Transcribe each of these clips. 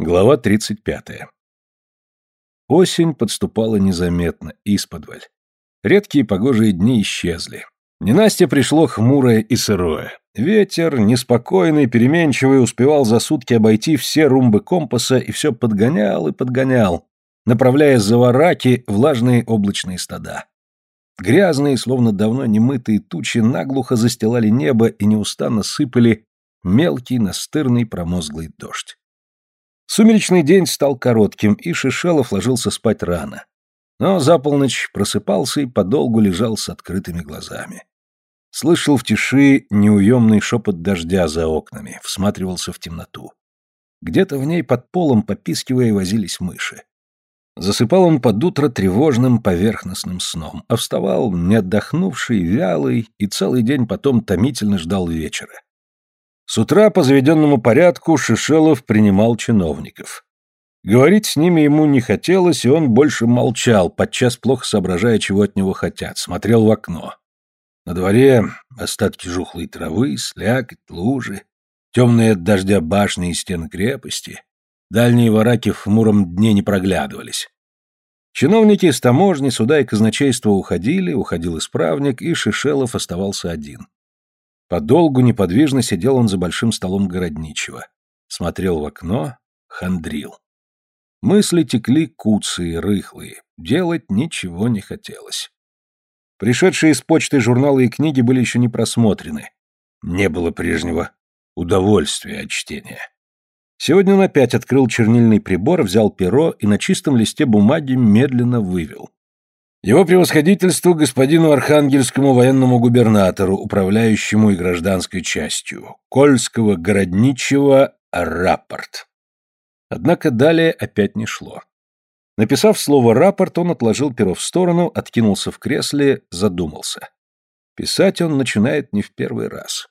Глава 35. Осень подступала незаметно, исподволь. Редкие погожие дни исчезли. Ненастье пришло хмурое и сырое. Ветер, неспокойный, переменчивый, успевал за сутки обойти все румбы компаса и все подгонял и подгонял, направляя за вараки влажные облачные стада. Грязные, словно давно немытые тучи, наглухо застилали небо и неустанно сыпали мелкий, настырный, промозглый дождь. Сумеречный день стал коротким, и Шишелов ложился спать рано. Но за полночь просыпался и подолгу лежал с открытыми глазами. Слышал в тиши неуемный шепот дождя за окнами, всматривался в темноту. Где-то в ней под полом, попискивая, возились мыши. Засыпал он под утро тревожным поверхностным сном, а вставал не отдохнувший, вялый, и целый день потом томительно ждал вечера. С утра по заведенному порядку Шишелов принимал чиновников. Говорить с ними ему не хотелось, и он больше молчал, подчас плохо соображая, чего от него хотят, смотрел в окно. На дворе остатки жухлой травы, слякоть, лужи, темные от дождя башни и стены крепости. Дальние вараки в хмуром дне не проглядывались. Чиновники из таможни, суда и казначейства уходили, уходил исправник, и Шишелов оставался один. Подолгу неподвижно сидел он за большим столом городничего. Смотрел в окно, хандрил. Мысли текли куцые, рыхлые. Делать ничего не хотелось. Пришедшие из почты журналы и книги были еще не просмотрены. Не было прежнего удовольствия от чтения. Сегодня он опять открыл чернильный прибор, взял перо и на чистом листе бумаги медленно вывел. Его превосходительству господину архангельскому военному губернатору, управляющему и гражданской частью, Кольского городничего рапорт. Однако далее опять не шло. Написав слово «рапорт», он отложил перо в сторону, откинулся в кресле, задумался. Писать он начинает не в первый раз.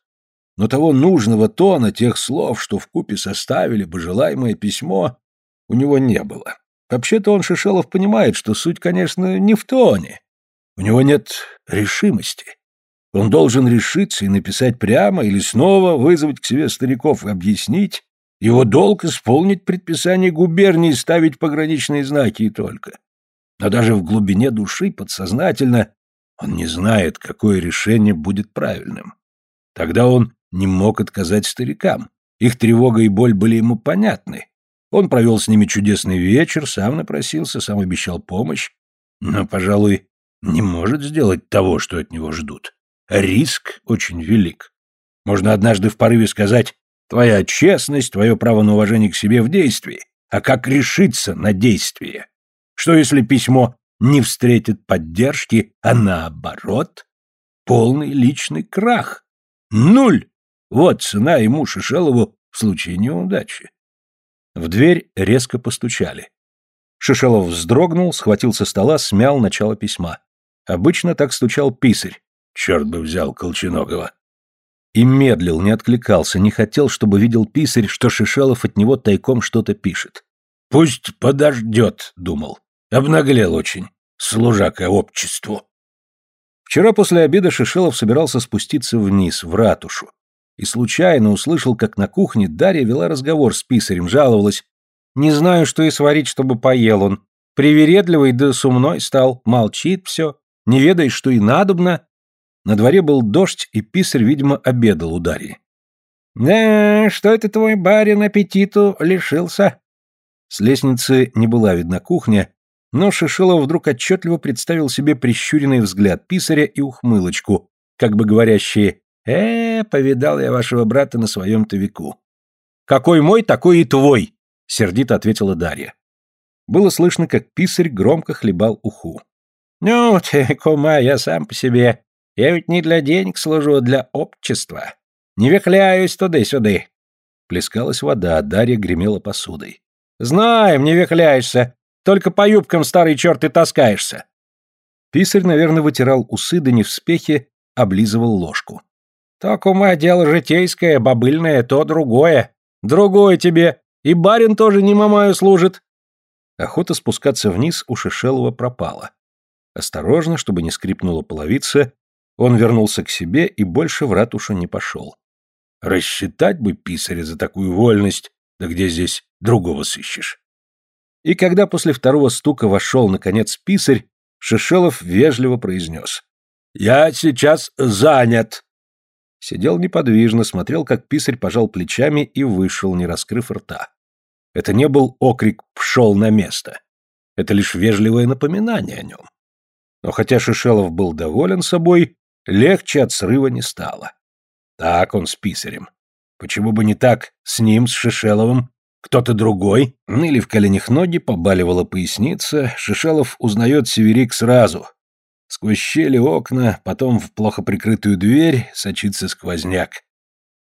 Но того нужного тона, тех слов, что вкупе составили бы желаемое письмо, у него не было. Вообще-то он, Шишелов, понимает, что суть, конечно, не в тоне. У него нет решимости. Он должен решиться и написать прямо или снова вызвать к себе стариков и объяснить. Его долг исполнить предписание губернии ставить пограничные знаки и только. Но даже в глубине души, подсознательно, он не знает, какое решение будет правильным. Тогда он не мог отказать старикам. Их тревога и боль были ему понятны. Он провел с ними чудесный вечер, сам напросился, сам обещал помощь, но, пожалуй, не может сделать того, что от него ждут. Риск очень велик. Можно однажды в порыве сказать «Твоя честность, твое право на уважение к себе в действии». А как решиться на действие? Что если письмо не встретит поддержки, а наоборот? Полный личный крах. Нуль! Вот цена ему, Шишелову, в случае неудачи. В дверь резко постучали. Шишелов вздрогнул, схватил со стола, смял начало письма. Обычно так стучал писарь. Черт бы взял Колченогова. И медлил, не откликался, не хотел, чтобы видел писарь, что Шишелов от него тайком что-то пишет. «Пусть подождет», — думал. Обнаглел очень. Служака обществу. Вчера после обеда Шишелов собирался спуститься вниз, в ратушу и случайно услышал, как на кухне Дарья вела разговор с писарем, жаловалась. «Не знаю, что и сварить, чтобы поел он. Привередливый да сумной стал, молчит все, не ведает, что и надобно». На дворе был дождь, и писарь, видимо, обедал у Дарьи. «Да, что это твой барин аппетиту лишился?» С лестницы не была видна кухня, но Шишилов вдруг отчетливо представил себе прищуренный взгляд писаря и ухмылочку, как бы говорящие э повидал я вашего брата на своем-то веку». «Какой мой, такой и твой», — сердито ответила Дарья. Было слышно, как писарь громко хлебал уху. «Ну, ты, кума, я сам по себе. Я ведь не для денег служу, а для общества. Не вехляюсь туда-сюда». Плескалась вода, а Дарья гремела посудой. «Знаем, не вехляешься. Только по юбкам старый черт и таскаешься». Писарь, наверное, вытирал усы, да не в спехе, облизывал ложку. То, кума, дело житейское, бобыльное, то другое. Другое тебе. И барин тоже не мамаю служит. Охота спускаться вниз у Шишелова пропала. Осторожно, чтобы не скрипнула половица, он вернулся к себе и больше в ратушу не пошел. Рассчитать бы писаря за такую вольность, да где здесь другого сыщешь. И когда после второго стука вошел, наконец, писарь, Шишелов вежливо произнес. «Я сейчас занят». Сидел неподвижно, смотрел, как писарь пожал плечами и вышел, не раскрыв рта. Это не был окрик «пшел на место». Это лишь вежливое напоминание о нем. Но хотя Шишелов был доволен собой, легче от срыва не стало. Так он с писарем. Почему бы не так с ним, с Шишеловым? Кто-то другой? Ныли в коленях ноги, побаливала поясница. Шишелов узнает Северик сразу. Сквозь щели окна, потом в плохо прикрытую дверь сочится сквозняк.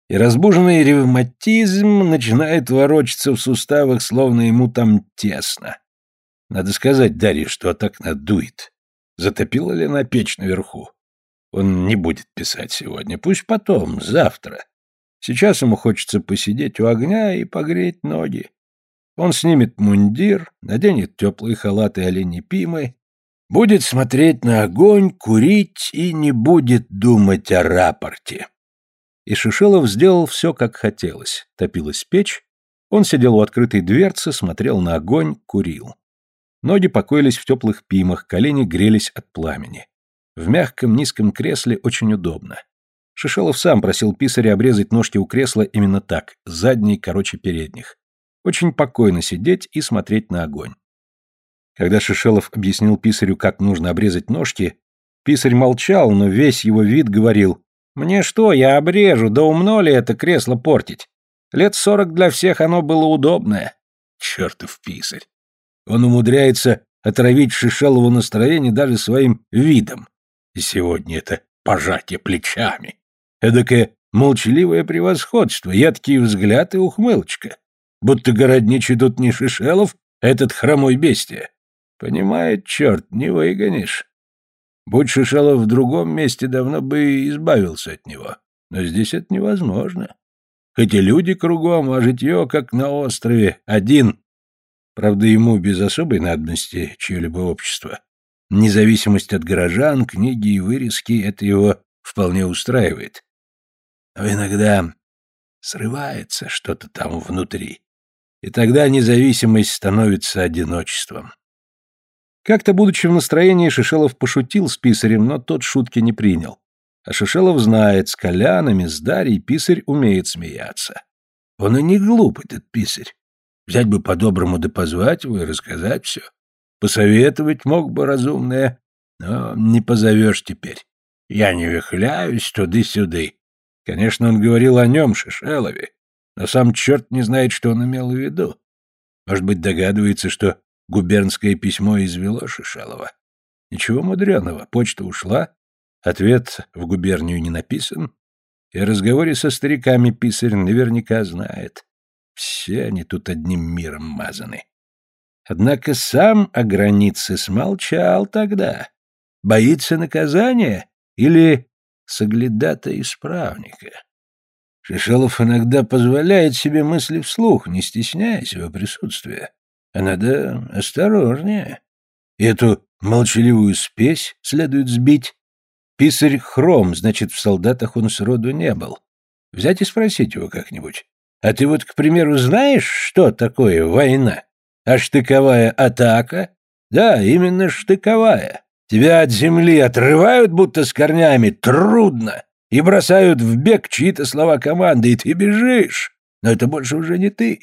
И разбуженный ревматизм начинает ворочаться в суставах, словно ему там тесно. Надо сказать Дарье, что так надует. Затопила ли она печь наверху? Он не будет писать сегодня, пусть потом, завтра. Сейчас ему хочется посидеть у огня и погреть ноги. Он снимет мундир, наденет теплые халаты оленей пимы, будет смотреть на огонь, курить и не будет думать о рапорте. И Шишелов сделал все, как хотелось. Топилась печь, он сидел у открытой дверцы, смотрел на огонь, курил. Ноги покоились в теплых пимах, колени грелись от пламени. В мягком низком кресле очень удобно. Шишелов сам просил писаря обрезать ножки у кресла именно так, задние короче передних. Очень покойно сидеть и смотреть на огонь. Когда Шишелов объяснил писарю, как нужно обрезать ножки, писарь молчал, но весь его вид говорил, «Мне что, я обрежу, да умно ли это кресло портить? Лет сорок для всех оно было удобное». Чертов писарь. Он умудряется отравить Шишелову настроение даже своим видом. И сегодня это пожатие плечами. Эдакое молчаливое превосходство, едкий взгляд и ухмылочка. Будто городничий тут не Шишелов, а этот хромой бестия. Понимает, черт, не выгонишь. Будь Шишелов в другом месте, давно бы избавился от него. Но здесь это невозможно. Хоть и люди кругом, а житье, как на острове, один. Правда, ему без особой надобности чье-либо общество. Независимость от горожан, книги и вырезки — это его вполне устраивает. Но иногда срывается что-то там внутри. И тогда независимость становится одиночеством. Как-то, будучи в настроении, Шишелов пошутил с писарем, но тот шутки не принял. А Шишелов знает, с Колянами, с Дарьей писарь умеет смеяться. Он и не глуп, этот писарь. Взять бы по-доброму да позвать его и рассказать все. Посоветовать мог бы разумное, но не позовешь теперь. Я не вихляюсь туды-сюды. Конечно, он говорил о нем, Шишелове, но сам черт не знает, что он имел в виду. Может быть, догадывается, что губернское письмо извело Шишелова. Ничего мудреного, почта ушла, ответ в губернию не написан, и о разговоре со стариками писарь наверняка знает. Все они тут одним миром мазаны. Однако сам о границе смолчал тогда. Боится наказания или соглядата исправника. Шишелов иногда позволяет себе мысли вслух, не стесняясь его присутствия. А надо осторожнее. Эту молчаливую спесь следует сбить. Писарь хром, значит, в солдатах он сроду не был. Взять и спросить его как-нибудь. А ты вот, к примеру, знаешь, что такое война? А штыковая атака? Да, именно штыковая. Тебя от земли отрывают, будто с корнями, трудно, и бросают в бег чьи-то слова команды, и ты бежишь. Но это больше уже не ты.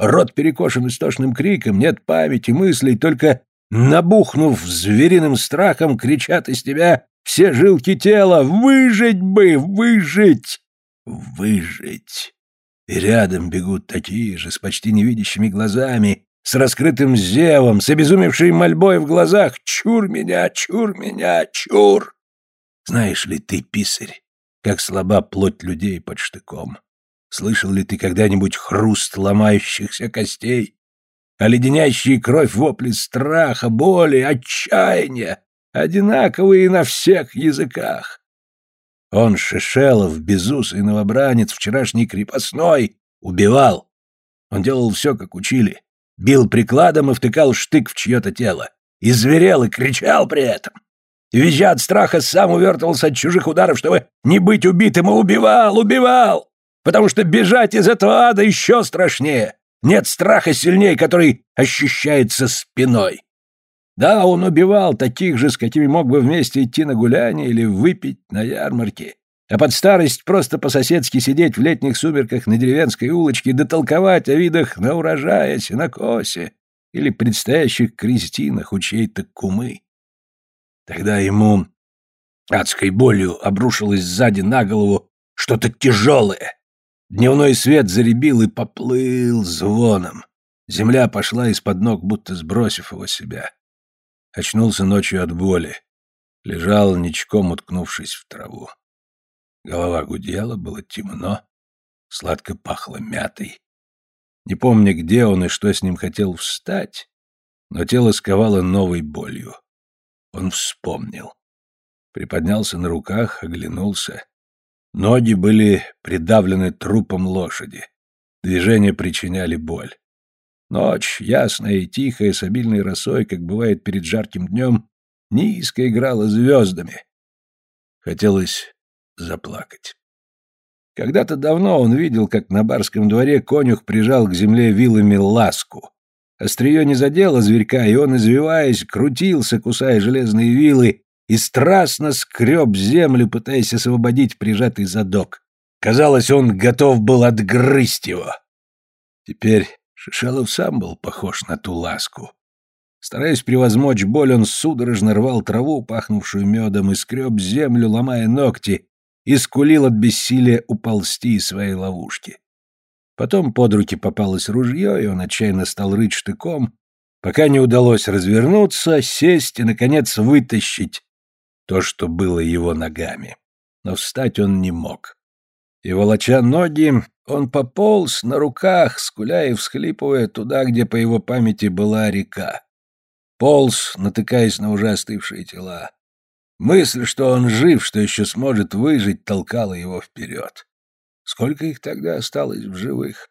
Рот перекошен истошным криком, нет памяти, мыслей, только набухнув звериным страхом, кричат из тебя все жилки тела «Выжить бы! Выжить! Выжить!» И рядом бегут такие же, с почти невидящими глазами, с раскрытым зевом, с обезумевшей мольбой в глазах «Чур меня! Чур меня! Чур!» Знаешь ли ты, писарь, как слаба плоть людей под штыком? Слышал ли ты когда-нибудь хруст ломающихся костей? А кровь вопли страха, боли, отчаяния, одинаковые на всех языках. Он, Шишелов, безусый новобранец, вчерашний крепостной, убивал. Он делал все, как учили бил прикладом и втыкал штык в чье-то тело. И зверел, и кричал при этом. И, визжа от страха, сам увертывался от чужих ударов, чтобы не быть убитым, и убивал, убивал! Потому что бежать из этого ада еще страшнее. Нет страха сильнее, который ощущается спиной. Да, он убивал таких же, с какими мог бы вместе идти на гуляние или выпить на ярмарке. А под старость просто по-соседски сидеть в летних сумерках на деревенской улочке да толковать о видах на урожае, сенокосе или предстоящих крестинах у чьей-то кумы. Тогда ему адской болью обрушилось сзади на голову что-то тяжелое. Дневной свет заребил и поплыл звоном. Земля пошла из-под ног, будто сбросив его себя. Очнулся ночью от боли. Лежал ничком, уткнувшись в траву. Голова гудела, было темно, сладко пахло мятой. Не помня, где он и что с ним хотел встать, но тело сковало новой болью. Он вспомнил. Приподнялся на руках, оглянулся. Ноги были придавлены трупом лошади. Движения причиняли боль. Ночь, ясная и тихая, с обильной росой, как бывает перед жарким днем, низко играла звездами. Хотелось заплакать. Когда-то давно он видел, как на барском дворе конюх прижал к земле вилами ласку. Острие не задело зверька, и он, извиваясь, крутился, кусая железные вилы, и страстно скреб землю, пытаясь освободить прижатый задок. Казалось, он готов был отгрызть его. Теперь Шишалов сам был похож на ту ласку. Стараясь превозмочь боль, он судорожно рвал траву, пахнувшую медом, и скреб землю, ломая ногти, и скулил от бессилия уползти из своей ловушки. Потом под руки попалось ружье, и он отчаянно стал рыть штыком, пока не удалось развернуться, сесть и, наконец, вытащить то, что было его ногами. Но встать он не мог. И, волоча ноги, он пополз на руках, скуля и всхлипывая туда, где по его памяти была река. Полз, натыкаясь на уже остывшие тела. Мысль, что он жив, что еще сможет выжить, толкала его вперед. Сколько их тогда осталось в живых?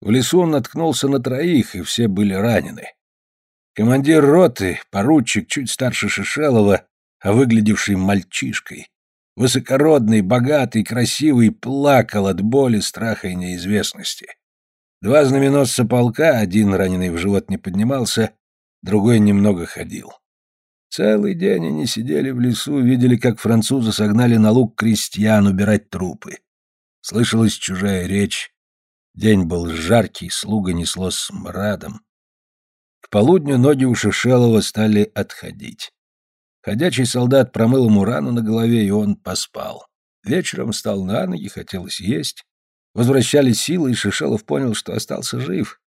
В лесу он наткнулся на троих, и все были ранены. Командир роты, поручик, чуть старше Шишелова, выглядевший мальчишкой, высокородный, богатый, красивый, плакал от боли, страха и неизвестности. Два знаменосца полка, один раненый в живот не поднимался, другой немного ходил. Целый день они сидели в лесу, видели, как французы согнали на луг крестьян убирать трупы. Слышалась чужая речь. День был жаркий, слуга несло смрадом. К полудню ноги у Шишелова стали отходить. Ходячий солдат промыл ему рану на голове, и он поспал. Вечером встал на ноги, хотелось есть. Возвращались силы, и Шишелов понял, что остался жив.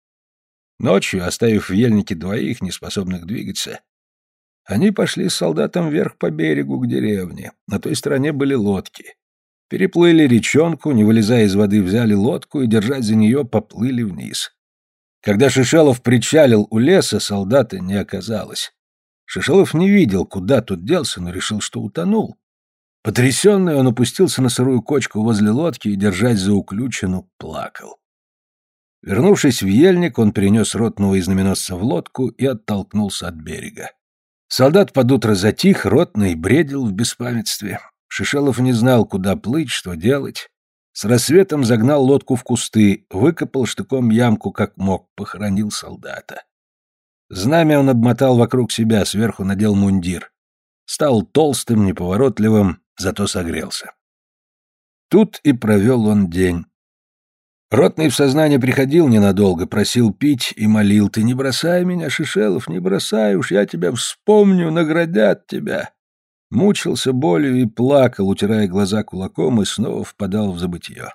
Ночью, оставив в ельнике двоих, неспособных двигаться, они пошли с солдатом вверх по берегу к деревне. На той стороне были лодки. Переплыли речонку, не вылезая из воды, взяли лодку и, держать за нее, поплыли вниз. Когда Шишелов причалил у леса, солдата не оказалось. Шишелов не видел, куда тут делся, но решил, что утонул. Потрясенный, он опустился на сырую кочку возле лодки и, держась за уключину, плакал. Вернувшись в ельник, он перенес ротного и знаменосца в лодку и оттолкнулся от берега. Солдат под утро затих, ротный бредил в беспамятстве. Шишелов не знал, куда плыть, что делать. С рассветом загнал лодку в кусты, выкопал штыком ямку, как мог, похоронил солдата. Знамя он обмотал вокруг себя, сверху надел мундир. Стал толстым, неповоротливым, зато согрелся. Тут и провел он день. Ротный в сознание приходил ненадолго, просил пить и молил. «Ты не бросай меня, Шишелов, не бросай, уж я тебя вспомню, наградят тебя!» Мучился болью и плакал, утирая глаза кулаком, и снова впадал в забытье.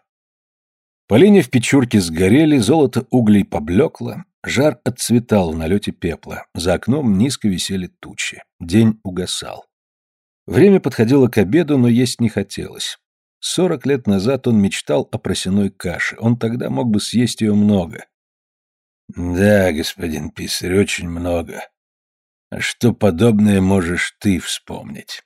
Полине в печурке сгорели, золото углей поблекло, жар отцветал в налете пепла, за окном низко висели тучи. День угасал. Время подходило к обеду, но есть не хотелось. Сорок лет назад он мечтал о просяной каше. Он тогда мог бы съесть ее много. Да, господин писарь, очень много. А что подобное можешь ты вспомнить?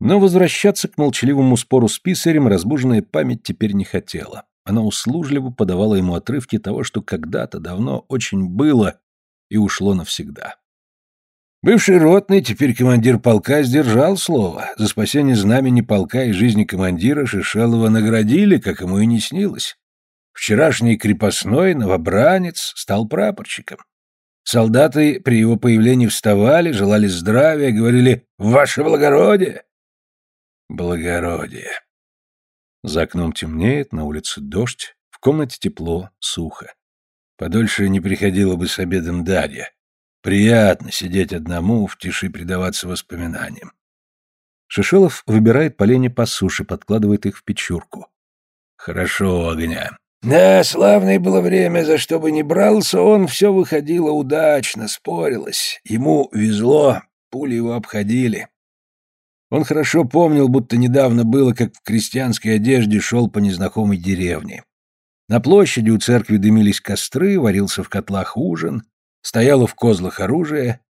Но возвращаться к молчаливому спору с писарем разбуженная память теперь не хотела. Она услужливо подавала ему отрывки того, что когда-то давно очень было и ушло навсегда. Бывший ротный, теперь командир полка, сдержал слово. За спасение знамени полка и жизни командира Шишелова наградили, как ему и не снилось. Вчерашний крепостной, новобранец, стал прапорщиком. Солдаты при его появлении вставали, желали здравия, говорили «Ваше благородие!» Благородие. За окном темнеет, на улице дождь, в комнате тепло, сухо. Подольше не приходило бы с обедом Дарья. Приятно сидеть одному, в тиши предаваться воспоминаниям. Шишелов выбирает поленья по суше, подкладывает их в печурку. Хорошо огня. Да, славное было время, за что бы ни брался, он все выходило удачно, спорилось. Ему везло, пули его обходили. Он хорошо помнил, будто недавно было, как в крестьянской одежде шел по незнакомой деревне. На площади у церкви дымились костры, варился в котлах ужин, стояло в козлах оружие,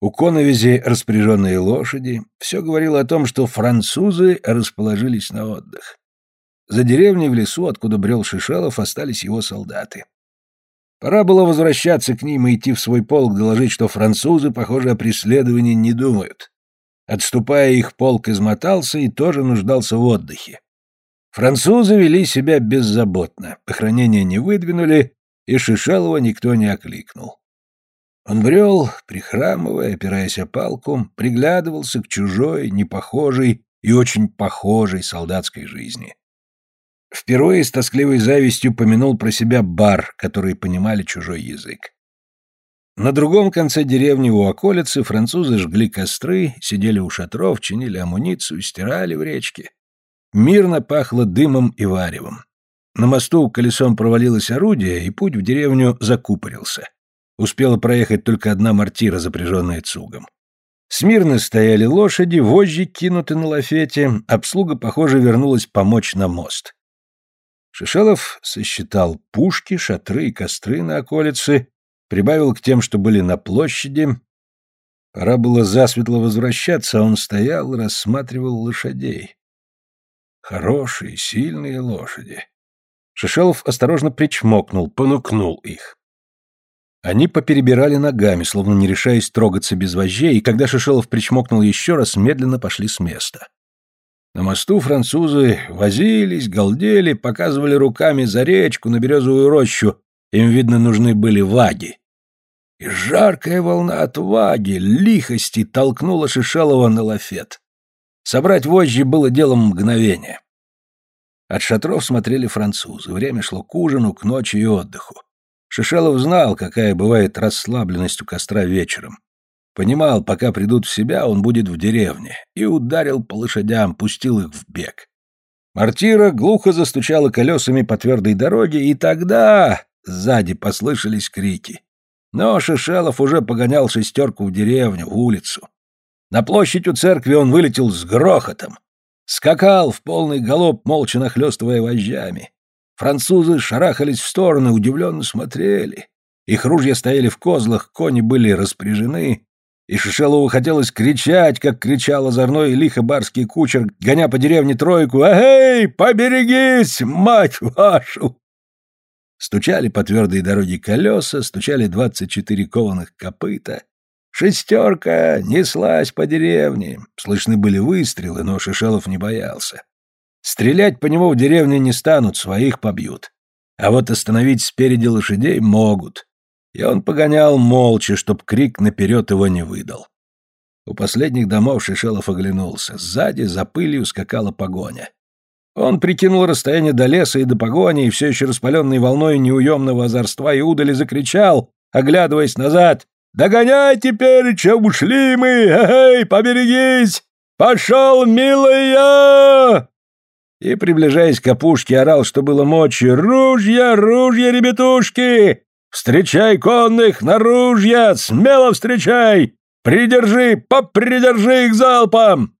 у коновизи распоряженные лошади. Все говорило о том, что французы расположились на отдых. За деревней в лесу, откуда брел Шишелов, остались его солдаты. Пора было возвращаться к ним и идти в свой полк, доложить, что французы, похоже, о преследовании не думают. Отступая, их полк измотался и тоже нуждался в отдыхе. Французы вели себя беззаботно, охранение не выдвинули, и Шишелова никто не окликнул. Он брел, прихрамывая, опираясь о палку, приглядывался к чужой, непохожей и очень похожей солдатской жизни. Впервые с тоскливой завистью помянул про себя бар, которые понимали чужой язык. На другом конце деревни у околицы французы жгли костры, сидели у шатров, чинили амуницию, стирали в речке. Мирно пахло дымом и варевом. На мосту колесом провалилось орудие, и путь в деревню закупорился. Успела проехать только одна мортира, запряженная цугом. Смирно стояли лошади, вожжи кинуты на лафете, обслуга, похоже, вернулась помочь на мост. Шишелов сосчитал пушки, шатры и костры на околице, прибавил к тем, что были на площади. Пора было засветло возвращаться, а он стоял рассматривал лошадей. Хорошие, сильные лошади. Шишелов осторожно причмокнул, понукнул их. Они поперебирали ногами, словно не решаясь трогаться без вожжей, и когда Шишелов причмокнул еще раз, медленно пошли с места. На мосту французы возились, галдели, показывали руками за речку на березовую рощу. Им, видно, нужны были ваги. И жаркая волна отваги, лихости толкнула Шишелова на лафет. Собрать вожжи было делом мгновения. От шатров смотрели французы. Время шло к ужину, к ночи и отдыху. Шишелов знал, какая бывает расслабленность у костра вечером. Понимал, пока придут в себя, он будет в деревне, и ударил по лошадям, пустил их в бег. Мартира глухо застучала колесами по твердой дороге, и тогда сзади послышались крики. Но Шишелов уже погонял шестерку в деревню, в улицу. На площадь у церкви он вылетел с грохотом. Скакал в полный галоп, молча нахлёстывая вожжами. Французы шарахались в стороны, удивленно смотрели. Их ружья стояли в козлах, кони были распряжены, и Шишелову хотелось кричать, как кричал озорной и лихо барский кучер, гоня по деревне тройку «Эй, поберегись, мать вашу!» Стучали по твердой дороге колеса, стучали двадцать четыре кованых копыта. Шестерка неслась по деревне. Слышны были выстрелы, но Шишелов не боялся. Стрелять по нему в деревне не станут, своих побьют. А вот остановить спереди лошадей могут и он погонял молча, чтоб крик наперед его не выдал. У последних домов Шишелов оглянулся. Сзади за пылью скакала погоня. Он прикинул расстояние до леса и до погони, и все еще распаленной волной неуемного озорства и удали закричал, оглядываясь назад. «Догоняй теперь, чем ушли мы! Эй, поберегись! Пошел, милая!» И, приближаясь к опушке, орал, что было мочи. «Ружья, ружья, ребятушки! Встречай конных на ружья! Смело встречай! Придержи, попридержи их залпом!»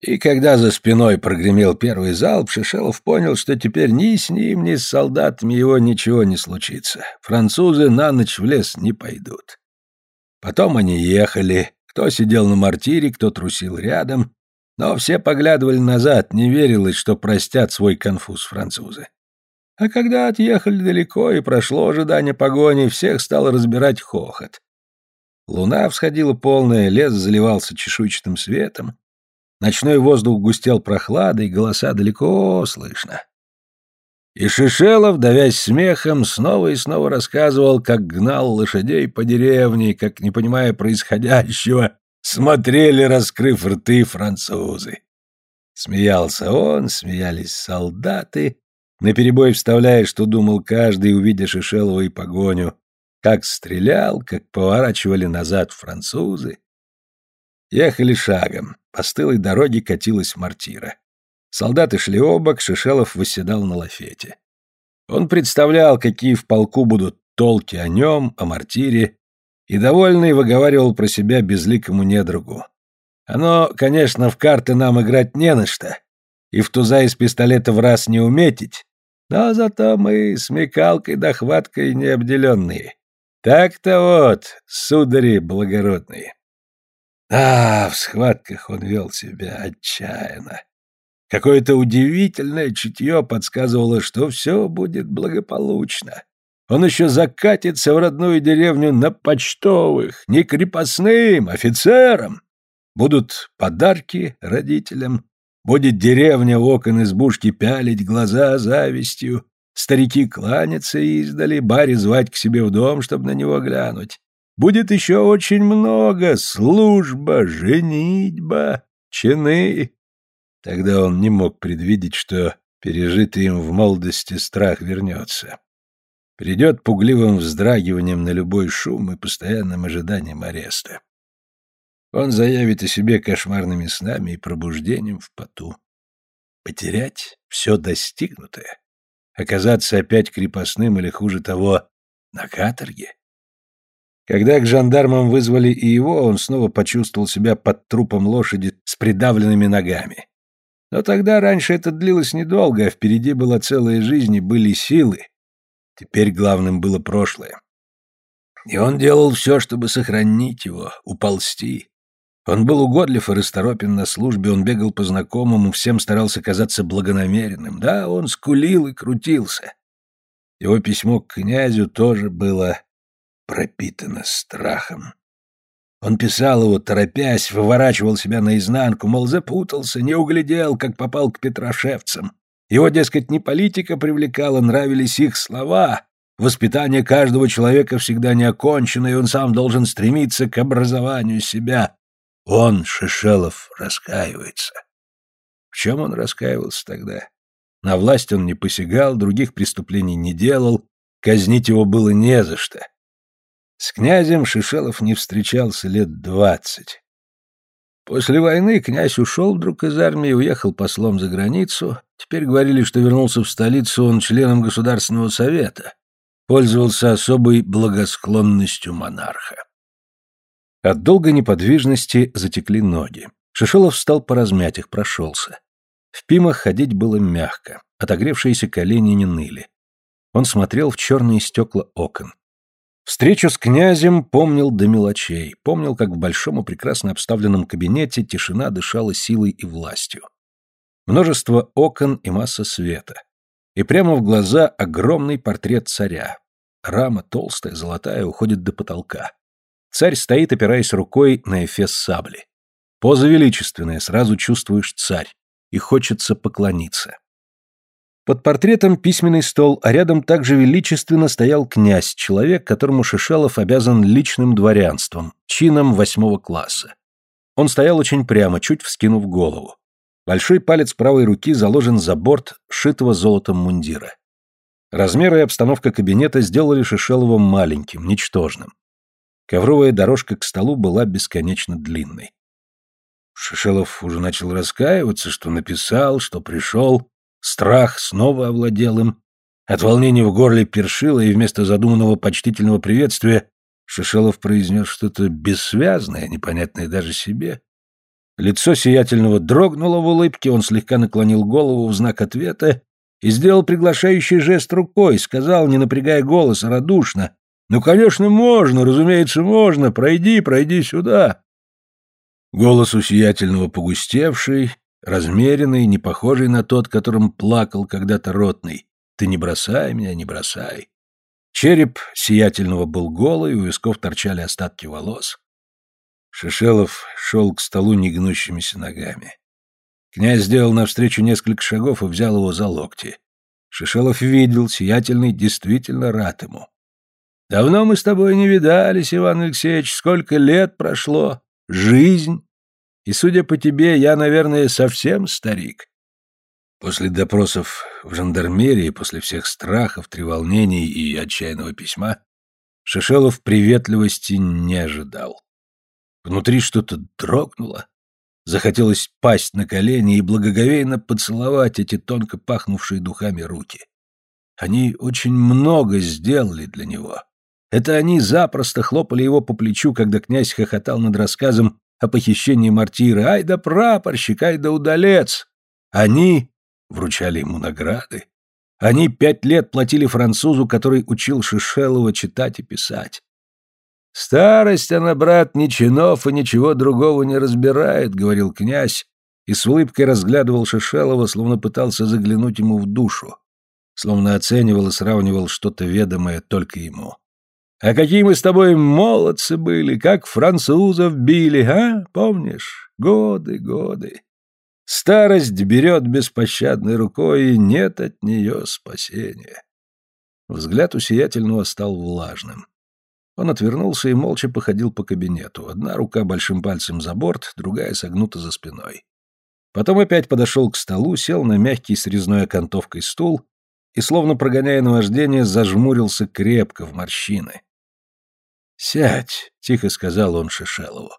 И когда за спиной прогремел первый залп, Шишелов понял, что теперь ни с ним, ни с солдатами его ничего не случится. Французы на ночь в лес не пойдут. Потом они ехали. Кто сидел на мортире, кто трусил рядом. Но все поглядывали назад, не верилось, что простят свой конфуз французы. А когда отъехали далеко и прошло ожидание погони, всех стал разбирать хохот. Луна всходила полная, лес заливался чешуйчатым светом. Ночной воздух густел прохладой, голоса далеко слышно. И Шишелов, давясь смехом, снова и снова рассказывал, как гнал лошадей по деревне, как, не понимая происходящего, смотрели, раскрыв рты, французы. Смеялся он, смеялись солдаты, наперебой вставляя, что думал каждый, увидя Шишелова и погоню, как стрелял, как поворачивали назад французы. Ехали шагом, по стылой дороге катилась мортира. Солдаты шли обок, Шишелов восседал на лафете. Он представлял, какие в полку будут толки о нем, о мортире, и довольный выговаривал про себя безликому недругу. Оно, конечно, в карты нам играть не на что, и в туза из пистолета в раз не уметить, но зато мы смекалкой да хваткой необделенные. Так-то вот, судари благородные. А, в схватках он вел себя отчаянно. Какое-то удивительное чутье подсказывало, что все будет благополучно. Он еще закатится в родную деревню на почтовых, не крепостным, офицерам. Будут подарки родителям, будет деревня окон избушки пялить глаза завистью, старики кланяться издали, баре звать к себе в дом, чтобы на него глянуть. Будет еще очень много служба, женитьба, чины. Тогда он не мог предвидеть, что пережитый им в молодости страх вернется. Придет пугливым вздрагиванием на любой шум и постоянным ожиданием ареста. Он заявит о себе кошмарными снами и пробуждением в поту. Потерять все достигнутое? Оказаться опять крепостным или, хуже того, на каторге? Когда к жандармам вызвали и его, он снова почувствовал себя под трупом лошади с придавленными ногами. Но тогда раньше это длилось недолго, а впереди была целая жизнь и были силы. Теперь главным было прошлое. И он делал все, чтобы сохранить его, уползти. Он был угодлив и расторопен на службе, он бегал по знакомым, всем старался казаться благонамеренным. Да, он скулил и крутился. Его письмо к князю тоже было пропитано страхом. Он писал его, торопясь, выворачивал себя наизнанку, мол, запутался, не углядел, как попал к Петрошевцам. Его, дескать, не политика привлекала, нравились их слова. Воспитание каждого человека всегда не окончено, и он сам должен стремиться к образованию себя. Он, Шишелов, раскаивается. В чем он раскаивался тогда? На власть он не посягал, других преступлений не делал, казнить его было не за что. С князем Шишелов не встречался лет двадцать. После войны князь ушел вдруг из армии, уехал послом за границу. Теперь говорили, что вернулся в столицу он членом Государственного совета. Пользовался особой благосклонностью монарха. От долгой неподвижности затекли ноги. Шишелов встал поразмять их, прошелся. В пимах ходить было мягко, отогревшиеся колени не ныли. Он смотрел в черные стекла окон. Встречу с князем помнил до мелочей, помнил, как в большом и прекрасно обставленном кабинете тишина дышала силой и властью. Множество окон и масса света. И прямо в глаза огромный портрет царя. Рама толстая, золотая, уходит до потолка. Царь стоит, опираясь рукой на эфес сабли. Поза величественная, сразу чувствуешь царь, и хочется поклониться. Под портретом письменный стол, а рядом также величественно стоял князь, человек, которому Шишелов обязан личным дворянством, чином восьмого класса. Он стоял очень прямо, чуть вскинув голову. Большой палец правой руки заложен за борт шитого золотом мундира. Размеры и обстановка кабинета сделали Шишелова маленьким, ничтожным. Ковровая дорожка к столу была бесконечно длинной. Шишелов уже начал раскаиваться, что написал, что пришел, Страх снова овладел им. От волнения в горле першило, и вместо задуманного почтительного приветствия Шишелов произнес что-то бессвязное, непонятное даже себе. Лицо сиятельного дрогнуло в улыбке, он слегка наклонил голову в знак ответа и сделал приглашающий жест рукой, сказал, не напрягая голоса, радушно, «Ну, конечно, можно, разумеется, можно, пройди, пройди сюда». Голос у сиятельного погустевший, размеренный, не похожий на тот, которым плакал когда-то ротный. Ты не бросай меня, не бросай. Череп сиятельного был голый, у висков торчали остатки волос. Шишелов шел к столу негнущимися ногами. Князь сделал навстречу несколько шагов и взял его за локти. Шишелов видел, сиятельный действительно рад ему. «Давно мы с тобой не видались, Иван Алексеевич, сколько лет прошло, жизнь. И, судя по тебе, я, наверное, совсем старик». После допросов в жандармерии, после всех страхов, треволнений и отчаянного письма, Шишелов приветливости не ожидал. Внутри что-то дрогнуло. Захотелось пасть на колени и благоговейно поцеловать эти тонко пахнувшие духами руки. Они очень много сделали для него. Это они запросто хлопали его по плечу, когда князь хохотал над рассказом о похищении мартира. «Ай да прапорщик, ай да удалец!» Они вручали ему награды. Они пять лет платили французу, который учил Шишелова читать и писать. «Старость она, брат, ни чинов и ничего другого не разбирает», — говорил князь, и с улыбкой разглядывал Шишелова, словно пытался заглянуть ему в душу, словно оценивал и сравнивал что-то ведомое только ему. «А какие мы с тобой молодцы были, как французов били, а? Помнишь? Годы, годы. Старость берет беспощадной рукой, и нет от нее спасения». Взгляд у сиятельного стал влажным. Он отвернулся и молча походил по кабинету. Одна рука большим пальцем за борт, другая согнута за спиной. Потом опять подошел к столу, сел на мягкий с резной окантовкой стул и, словно прогоняя наваждение, зажмурился крепко в морщины. «Сядь», — тихо сказал он Шишелову.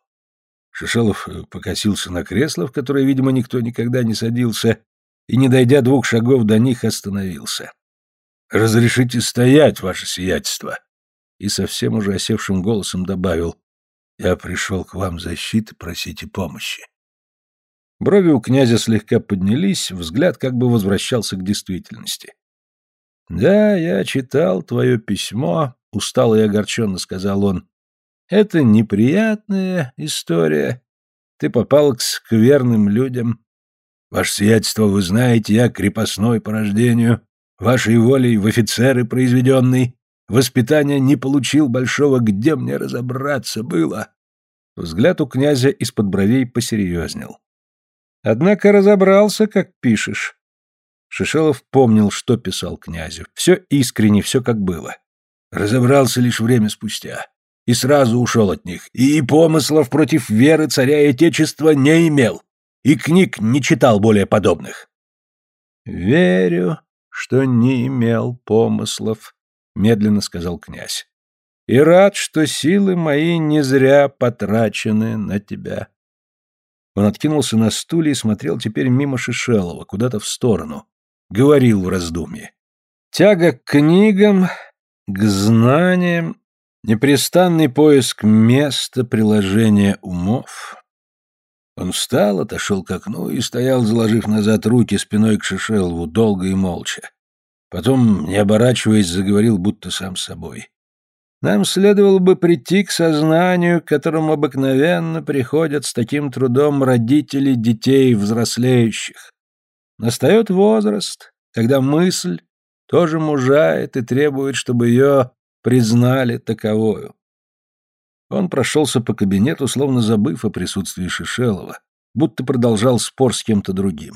Шишелов э, покосился на кресло, в которое, видимо, никто никогда не садился, и, не дойдя двух шагов до них, остановился. «Разрешите стоять, ваше сиятельство», и совсем уже осевшим голосом добавил «Я пришел к вам защиты, просите помощи». Брови у князя слегка поднялись, взгляд как бы возвращался к действительности. «Да, я читал твое письмо», — устало и огорченно сказал он. «Это неприятная история. Ты попал к скверным людям. Ваше сиятельство, вы знаете, я крепостной по рождению, вашей волей в офицеры произведенный. Воспитания не получил большого, где мне разобраться было. Взгляд у князя из-под бровей посерьезнел. Однако разобрался, как пишешь. Шишелов помнил, что писал князю. Все искренне, все как было. Разобрался лишь время спустя. И сразу ушел от них. И помыслов против веры царя и отечества не имел. И книг не читал более подобных. Верю, что не имел помыслов, медленно сказал князь. И рад, что силы мои не зря потрачены на тебя. Он откинулся на стуле и смотрел теперь мимо Шишелова, куда-то в сторону. Говорил в раздумье. Тяга к книгам, к знаниям, непрестанный поиск места, приложения умов. Он встал, отошел к окну и стоял, заложив назад руки спиной к Шишелову, долго и молча. Потом, не оборачиваясь, заговорил будто сам собой. Нам следовало бы прийти к сознанию, к которому обыкновенно приходят с таким трудом родители детей взрослеющих. Настает возраст, когда мысль тоже мужает и требует, чтобы ее признали таковою. Он прошелся по кабинету, словно забыв о присутствии Шишелова, будто продолжал спор с кем-то другим.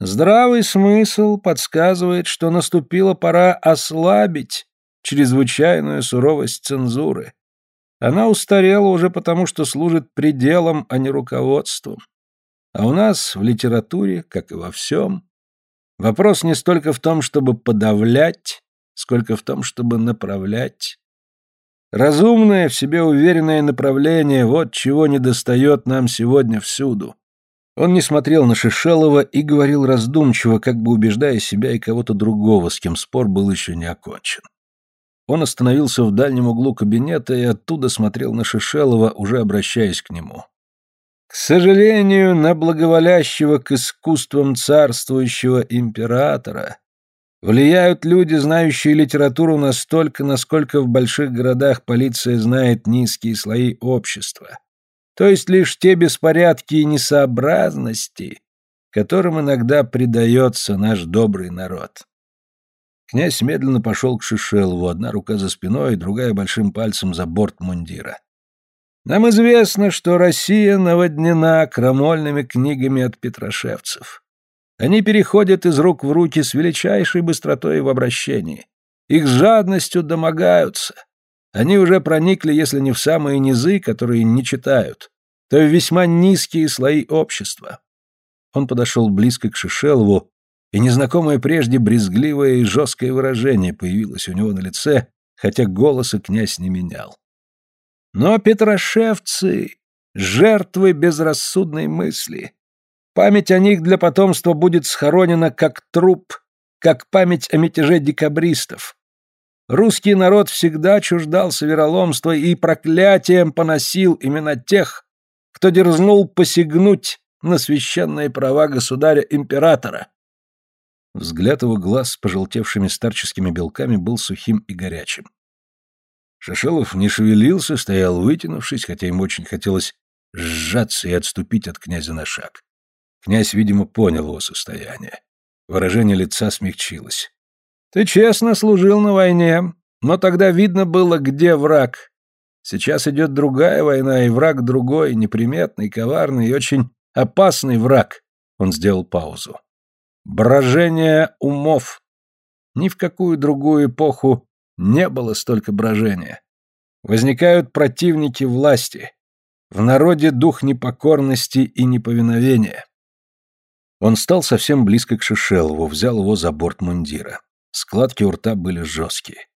Здравый смысл подсказывает, что наступила пора ослабить чрезвычайную суровость цензуры. Она устарела уже потому, что служит пределом, а не руководством. А у нас в литературе, как и во всем, вопрос не столько в том, чтобы подавлять, сколько в том, чтобы направлять. Разумное, в себе уверенное направление – вот чего недостает нам сегодня всюду. Он не смотрел на Шишелова и говорил раздумчиво, как бы убеждая себя и кого-то другого, с кем спор был еще не окончен. Он остановился в дальнем углу кабинета и оттуда смотрел на Шишелова, уже обращаясь к нему. К сожалению, на благоволящего к искусствам царствующего императора влияют люди, знающие литературу настолько, насколько в больших городах полиция знает низкие слои общества то есть лишь те беспорядки и несообразности, которым иногда предается наш добрый народ. Князь медленно пошел к Шишелову, одна рука за спиной, другая большим пальцем за борт мундира. Нам известно, что Россия наводнена крамольными книгами от петрошевцев. Они переходят из рук в руки с величайшей быстротой в обращении. Их жадностью домогаются. Они уже проникли, если не в самые низы, которые не читают, то в весьма низкие слои общества. Он подошел близко к Шишелову, и незнакомое прежде брезгливое и жесткое выражение появилось у него на лице, хотя голоса князь не менял. Но петрошевцы — жертвы безрассудной мысли. Память о них для потомства будет схоронена как труп, как память о мятеже декабристов. Русский народ всегда чуждался вероломства и проклятием поносил именно тех, кто дерзнул посягнуть на священные права государя-императора. Взгляд его глаз с пожелтевшими старческими белками был сухим и горячим. Шашелов не шевелился, стоял вытянувшись, хотя ему очень хотелось сжаться и отступить от князя на шаг. Князь, видимо, понял его состояние. Выражение лица смягчилось. «Ты честно служил на войне, но тогда видно было, где враг. Сейчас идет другая война, и враг другой, неприметный, коварный и очень опасный враг». Он сделал паузу. Брожение умов. Ни в какую другую эпоху не было столько брожения. Возникают противники власти. В народе дух непокорности и неповиновения. Он стал совсем близко к Шишелову, взял его за борт мундира. Складки у рта были жесткие.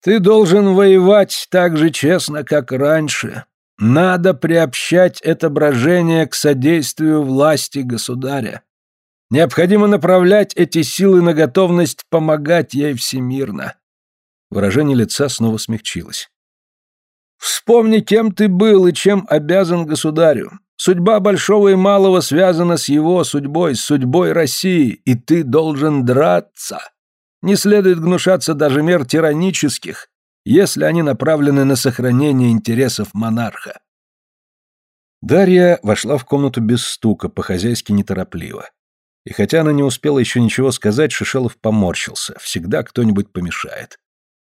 «Ты должен воевать так же честно, как раньше. Надо приобщать это брожение к содействию власти государя. Необходимо направлять эти силы на готовность помогать ей всемирно. Выражение лица снова смягчилось. Вспомни, кем ты был и чем обязан государю. Судьба большого и малого связана с его судьбой, с судьбой России, и ты должен драться. Не следует гнушаться даже мер тиранических, если они направлены на сохранение интересов монарха. Дарья вошла в комнату без стука, по-хозяйски неторопливо. И хотя она не успела еще ничего сказать, Шишелов поморщился. Всегда кто-нибудь помешает.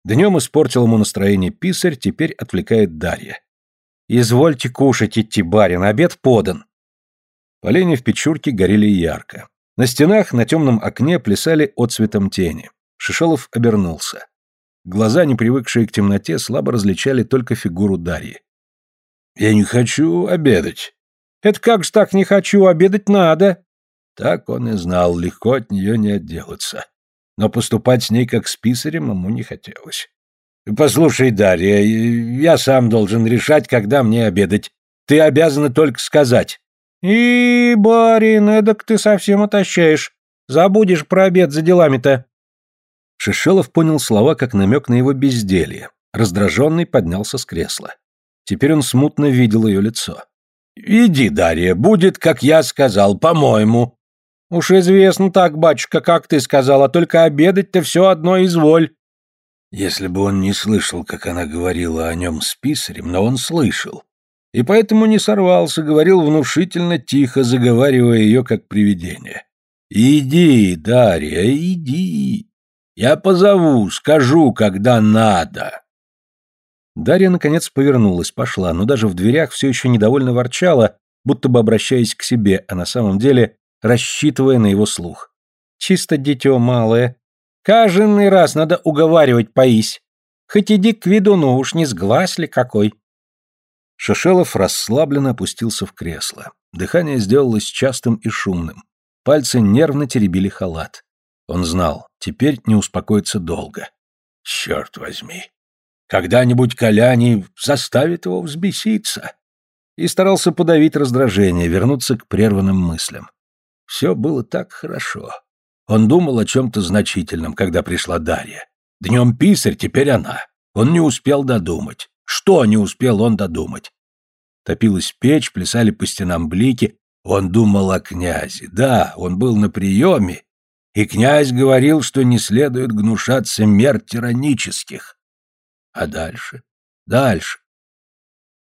Днем испортил ему настроение писарь, теперь отвлекает Дарья. «Извольте кушать идти, барин, обед подан». Поленья в печурке горели ярко. На стенах на темном окне плясали отцветом тени. Шишелов обернулся. Глаза, не привыкшие к темноте, слабо различали только фигуру Дарьи. «Я не хочу обедать». «Это как же так не хочу, обедать надо?» Так он и знал, легко от нее не отделаться. Но поступать с ней как с писарем ему не хотелось. «Послушай, Дарья, я сам должен решать, когда мне обедать. Ты обязана только сказать». «И, барин, эдак ты совсем отощаешь. Забудешь про обед за делами-то». Шишелов понял слова как намек на его безделье. Раздраженный поднялся с кресла. Теперь он смутно видел ее лицо. «Иди, Дарья, будет, как я сказал, по-моему. «Уж известно так, батюшка, как ты сказала, только обедать-то все одно изволь». Если бы он не слышал, как она говорила о нем с писарем, но он слышал. И поэтому не сорвался, говорил внушительно тихо, заговаривая ее как привидение. «Иди, Дарья, иди. Я позову, скажу, когда надо». Дарья, наконец, повернулась, пошла, но даже в дверях все еще недовольно ворчала, будто бы обращаясь к себе, а на самом деле рассчитывая на его слух. «Чисто дитё малое. Каждый раз надо уговаривать поись. Хоть иди к виду, но уж не сглазь ли какой». Шашелов расслабленно опустился в кресло. Дыхание сделалось частым и шумным. Пальцы нервно теребили халат. Он знал, теперь не успокоится долго. Черт возьми. Когда-нибудь Коляни заставит его взбеситься. И старался подавить раздражение, вернуться к прерванным мыслям. Все было так хорошо. Он думал о чем-то значительном, когда пришла Дарья. Днем писарь, теперь она. Он не успел додумать. Что не успел он додумать? Топилась печь, плясали по стенам блики. Он думал о князе. Да, он был на приеме, и князь говорил, что не следует гнушаться мер тиранических. А дальше? Дальше.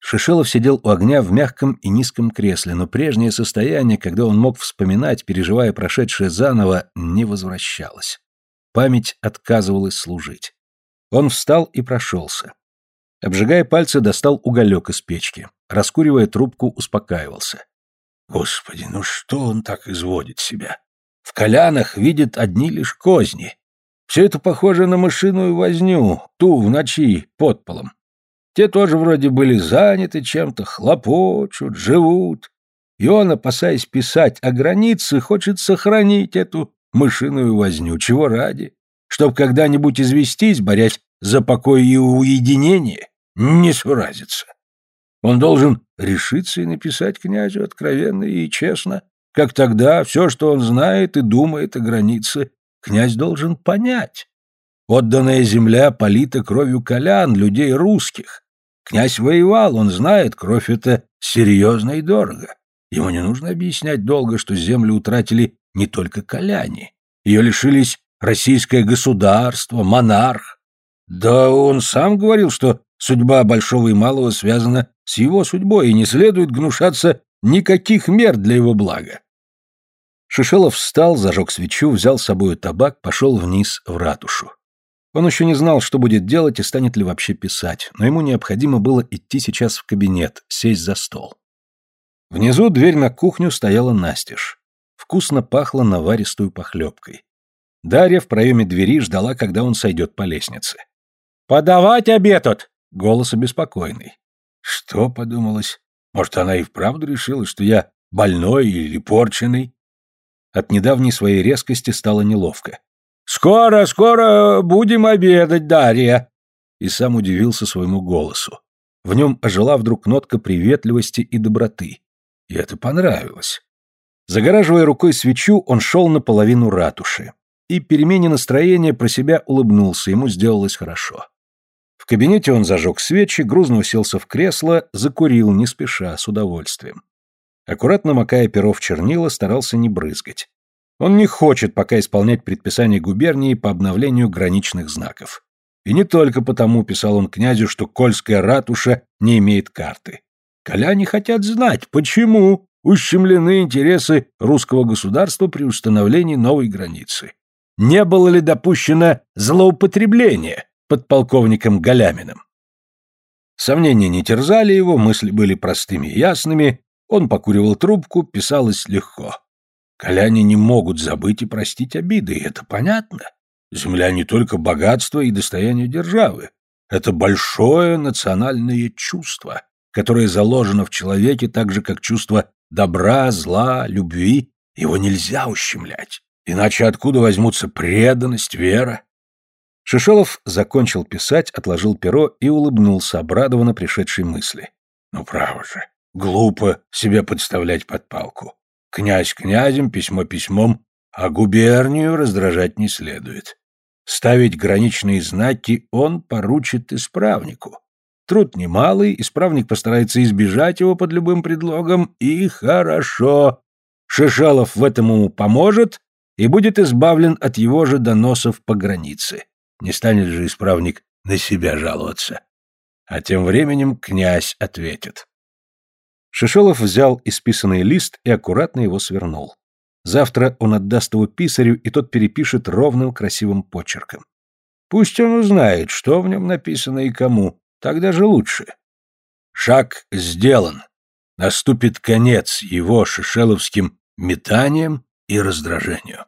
Шишелов сидел у огня в мягком и низком кресле, но прежнее состояние, когда он мог вспоминать, переживая прошедшее заново, не возвращалось. Память отказывалась служить. Он встал и прошелся. Обжигая пальцы, достал уголек из печки. Раскуривая трубку, успокаивался. Господи, ну что он так изводит себя? В колянах видит одни лишь козни. Все это похоже на мышиную возню, ту в ночи под полом. Те тоже вроде были заняты чем-то, хлопочут, живут. И он, опасаясь писать о границе, хочет сохранить эту мышиную возню. Чего ради? Чтоб когда-нибудь известись, борясь за покой и уединение, не суразиться. Он должен решиться и написать князю откровенно и честно, как тогда все, что он знает и думает о границе, князь должен понять. Отданная земля полита кровью колян, людей русских. Князь воевал, он знает, кровь это серьезно и дорого. Ему не нужно объяснять долго, что землю утратили не только коляне. Ее лишились российское государство, монарх. Да он сам говорил, что судьба Большого и Малого связана с его судьбой, и не следует гнушаться никаких мер для его блага. Шишелов встал, зажег свечу, взял с собой табак, пошел вниз в ратушу. Он еще не знал, что будет делать и станет ли вообще писать, но ему необходимо было идти сейчас в кабинет, сесть за стол. Внизу дверь на кухню стояла настежь. Вкусно пахло наваристую похлебкой. Дарья в проеме двери ждала, когда он сойдет по лестнице. «Подавать обед Голос обеспокоенный. «Что?» — подумалось. «Может, она и вправду решила, что я больной или порченый?» От недавней своей резкости стало неловко. «Скоро, скоро будем обедать, Дарья!» И сам удивился своему голосу. В нем ожила вдруг нотка приветливости и доброты. И это понравилось. Загораживая рукой свечу, он шел наполовину ратуши. И перемене настроения про себя улыбнулся, ему сделалось хорошо. В кабинете он зажег свечи, грузно уселся в кресло, закурил, не спеша, с удовольствием. Аккуратно макая перо в чернила, старался не брызгать. Он не хочет пока исполнять предписание губернии по обновлению граничных знаков. И не только потому писал он князю, что Кольская ратуша не имеет карты. Коляне хотят знать, почему ущемлены интересы русского государства при установлении новой границы. Не было ли допущено злоупотребление подполковником Галяминым? Сомнения не терзали его, мысли были простыми и ясными, он покуривал трубку, писалось легко. Коляне не могут забыть и простить обиды, и это понятно. Земля не только богатство и достояние державы. Это большое национальное чувство, которое заложено в человеке так же, как чувство добра, зла, любви, его нельзя ущемлять. Иначе откуда возьмутся преданность, вера? Шишелов закончил писать, отложил перо и улыбнулся, обрадованно пришедшей мысли. Ну, право же, глупо себя подставлять под палку. Князь князем, письмо письмом, а губернию раздражать не следует. Ставить граничные знаки он поручит исправнику. Труд немалый, исправник постарается избежать его под любым предлогом, и хорошо. Шишалов в этом ему поможет и будет избавлен от его же доносов по границе. Не станет же исправник на себя жаловаться. А тем временем князь ответит. Шишелов взял исписанный лист и аккуратно его свернул. Завтра он отдаст его писарю, и тот перепишет ровным красивым почерком. Пусть он узнает, что в нем написано и кому, так даже лучше. Шаг сделан. Наступит конец его шишеловским метаниям и раздражению.